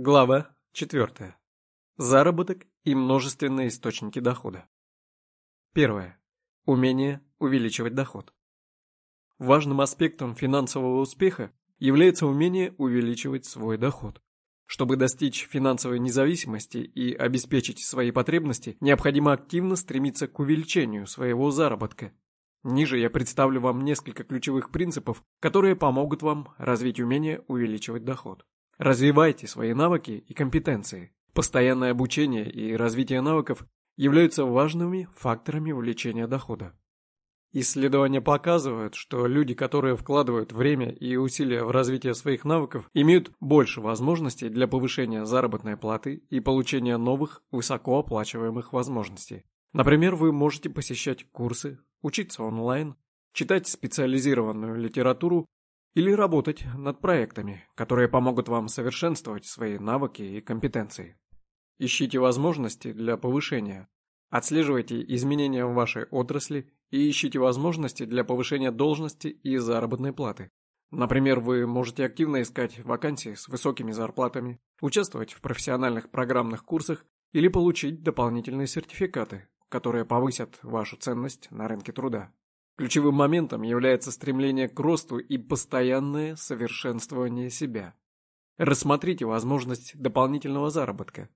Глава 4. Заработок и множественные источники дохода. Первое. Умение увеличивать доход. Важным аспектом финансового успеха является умение увеличивать свой доход. Чтобы достичь финансовой независимости и обеспечить свои потребности, необходимо активно стремиться к увеличению своего заработка. Ниже я представлю вам несколько ключевых принципов, которые помогут вам развить умение увеличивать доход. Развивайте свои навыки и компетенции. Постоянное обучение и развитие навыков являются важными факторами увеличения дохода. Исследования показывают, что люди, которые вкладывают время и усилия в развитие своих навыков, имеют больше возможностей для повышения заработной платы и получения новых, высокооплачиваемых возможностей. Например, вы можете посещать курсы, учиться онлайн, читать специализированную литературу или работать над проектами, которые помогут вам совершенствовать свои навыки и компетенции. Ищите возможности для повышения. Отслеживайте изменения в вашей отрасли и ищите возможности для повышения должности и заработной платы. Например, вы можете активно искать вакансии с высокими зарплатами, участвовать в профессиональных программных курсах или получить дополнительные сертификаты, которые повысят вашу ценность на рынке труда. Ключевым моментом является стремление к росту и постоянное совершенствование себя. Рассмотрите возможность дополнительного заработка.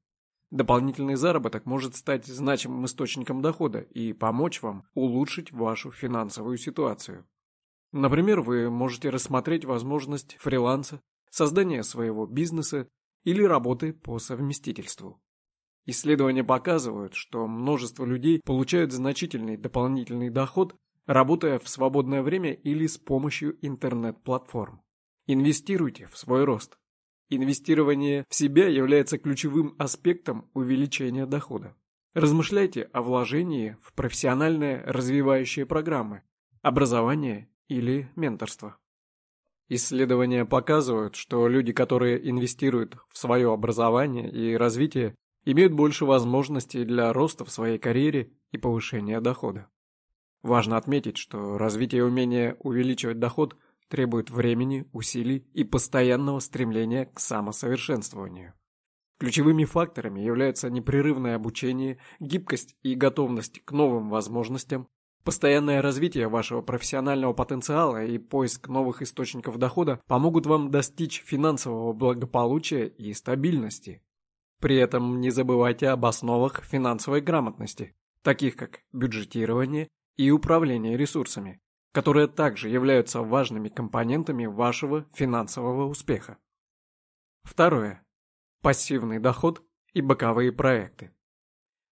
Дополнительный заработок может стать значимым источником дохода и помочь вам улучшить вашу финансовую ситуацию. Например, вы можете рассмотреть возможность фриланса, создания своего бизнеса или работы по совместительству. Исследования показывают, что множество людей получают значительный дополнительный доход работая в свободное время или с помощью интернет-платформ. Инвестируйте в свой рост. Инвестирование в себя является ключевым аспектом увеличения дохода. Размышляйте о вложении в профессиональные развивающие программы, образование или менторство. Исследования показывают, что люди, которые инвестируют в свое образование и развитие, имеют больше возможностей для роста в своей карьере и повышения дохода. Важно отметить, что развитие умения увеличивать доход требует времени, усилий и постоянного стремления к самосовершенствованию. Ключевыми факторами являются непрерывное обучение, гибкость и готовность к новым возможностям, постоянное развитие вашего профессионального потенциала и поиск новых источников дохода помогут вам достичь финансового благополучия и стабильности. При этом не забывайте об основах финансовой грамотности, таких как бюджетирование, и управление ресурсами, которые также являются важными компонентами вашего финансового успеха. Второе. Пассивный доход и боковые проекты.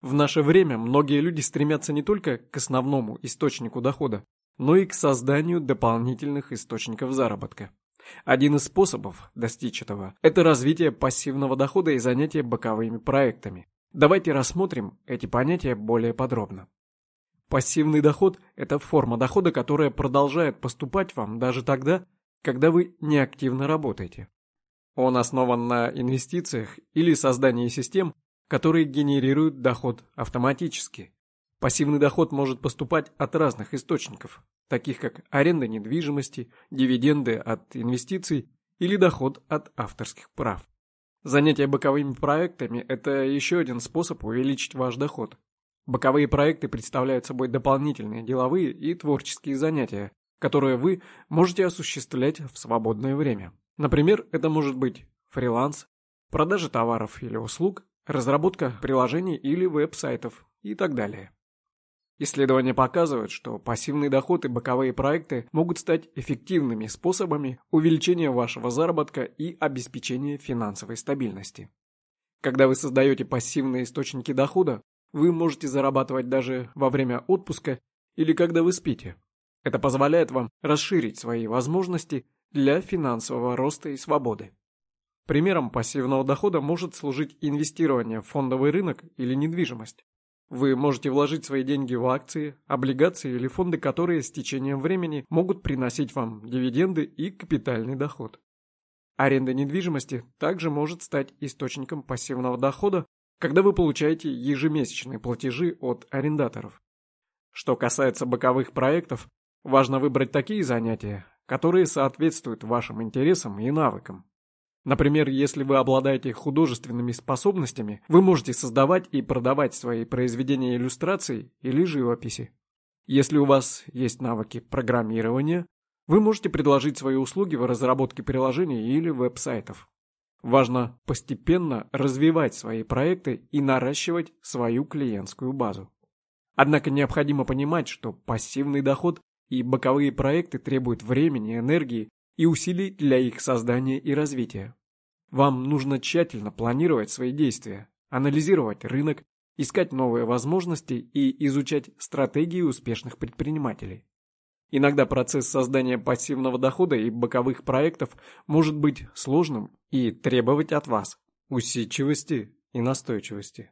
В наше время многие люди стремятся не только к основному источнику дохода, но и к созданию дополнительных источников заработка. Один из способов достичь этого – это развитие пассивного дохода и занятие боковыми проектами. Давайте рассмотрим эти понятия более подробно. Пассивный доход – это форма дохода, которая продолжает поступать вам даже тогда, когда вы неактивно работаете. Он основан на инвестициях или создании систем, которые генерируют доход автоматически. Пассивный доход может поступать от разных источников, таких как аренда недвижимости, дивиденды от инвестиций или доход от авторских прав. Занятие боковыми проектами – это еще один способ увеличить ваш доход. Боковые проекты представляют собой дополнительные деловые и творческие занятия, которые вы можете осуществлять в свободное время. Например, это может быть фриланс, продажа товаров или услуг, разработка приложений или веб-сайтов и так далее. Исследования показывают, что пассивный доход и боковые проекты могут стать эффективными способами увеличения вашего заработка и обеспечения финансовой стабильности. Когда вы создаете пассивные источники дохода, вы можете зарабатывать даже во время отпуска или когда вы спите. Это позволяет вам расширить свои возможности для финансового роста и свободы. Примером пассивного дохода может служить инвестирование в фондовый рынок или недвижимость. Вы можете вложить свои деньги в акции, облигации или фонды, которые с течением времени могут приносить вам дивиденды и капитальный доход. Аренда недвижимости также может стать источником пассивного дохода когда вы получаете ежемесячные платежи от арендаторов. Что касается боковых проектов, важно выбрать такие занятия, которые соответствуют вашим интересам и навыкам. Например, если вы обладаете художественными способностями, вы можете создавать и продавать свои произведения иллюстраций или живописи. Если у вас есть навыки программирования, вы можете предложить свои услуги в разработке приложений или веб-сайтов. Важно постепенно развивать свои проекты и наращивать свою клиентскую базу. Однако необходимо понимать, что пассивный доход и боковые проекты требуют времени, энергии и усилий для их создания и развития. Вам нужно тщательно планировать свои действия, анализировать рынок, искать новые возможности и изучать стратегии успешных предпринимателей. Иногда процесс создания пассивного дохода и боковых проектов может быть сложным и требовать от вас усидчивости и настойчивости.